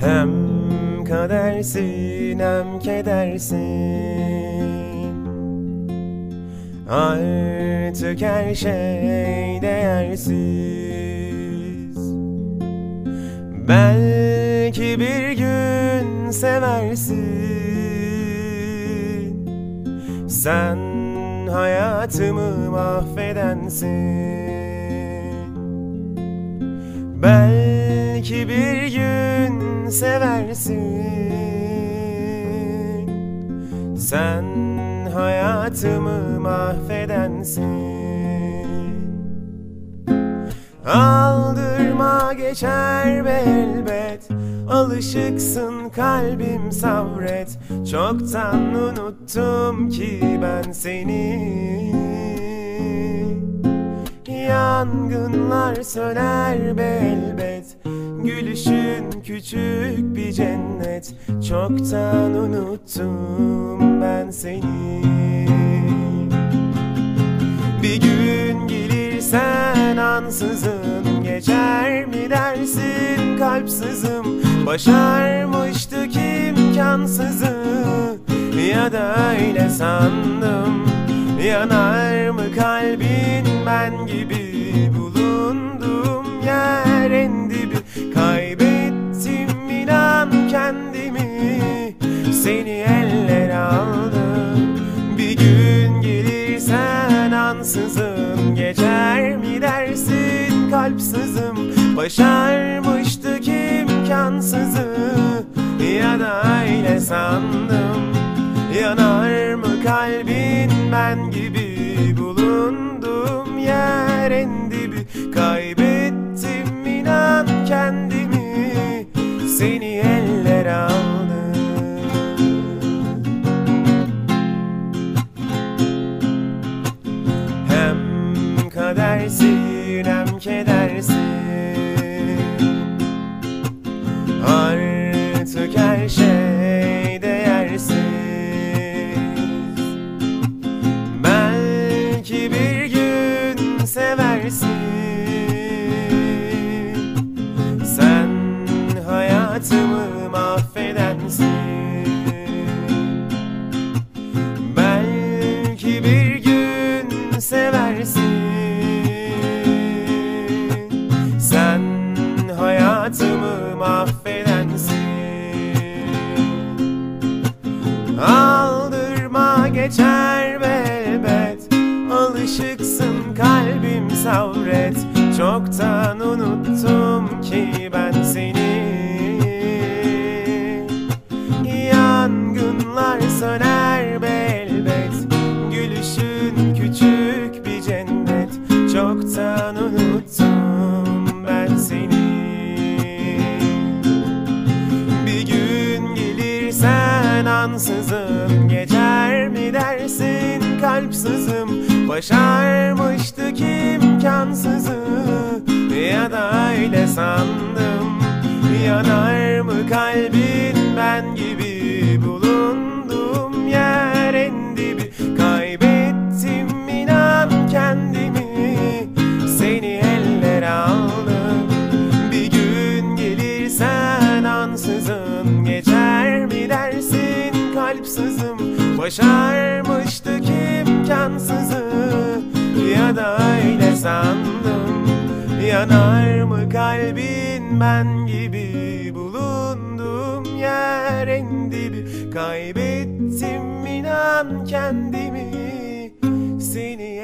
Hem kadersin hem kedersin. Artık her şey değersiz. Belki bir gün seversin. Sen hayatımı mahvedensin. Belki bir seversin. Sen hayatımı mahvedensin. Aldırma geçer be elbet. Alışıksın kalbim sabret Çoktan unuttum ki ben seni. Yangınlar söner be elbet küçük bir cennet Çoktan unuttum ben seni. Bir gün gelirsen ansızın Geçer mi dersin kalpsizim Başarmıştık imkansızı Ya da öyle sandım Yanar mı kalbin ben gibi? Bulundum Seni eller aldı Bir gün gelirsen ansızın Geçer mi dersin kalpsizim Başarmıştık imkansızı Ya da öyle sandım. Yanar mı kalbin? Ben gibi Bulundum. Yer en dibi. Kaybettim inan kendimi. Seni geçer be elbet Alışıksın kalbim savret. Çoktan unuttum ki ben seni. Yangınlar söner be elbet Gülüşün küçük bir cennet. Çoktan unuttum ben seni. Bir gün gelirsen ansızın Geçer mi dersin kalpsizim Başarmıştık imkansızı Ya da öyle sandım. Yanar mı kalbin? Ben gibi Bulundum yer Başarmıştık imkansızı Ya da öyle sandım. Yanar mı kalbin ben gibi Bulundum yer en dibi. Kaybettim inan kendimi Seni